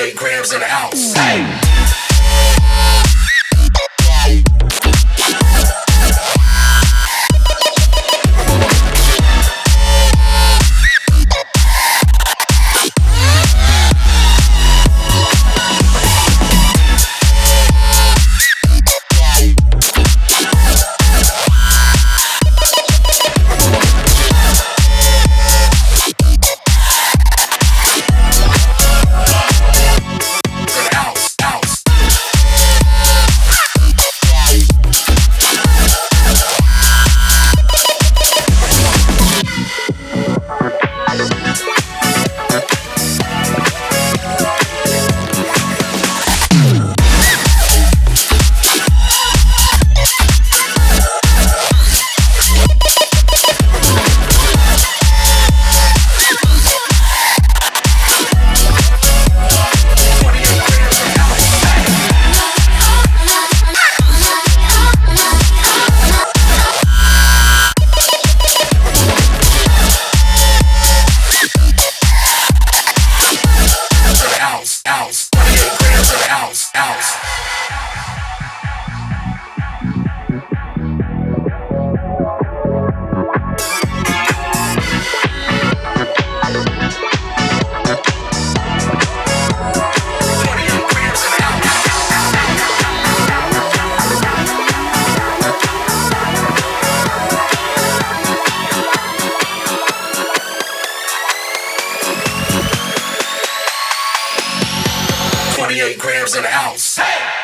38 grams in the ounce. Hey. An ounce. Hey!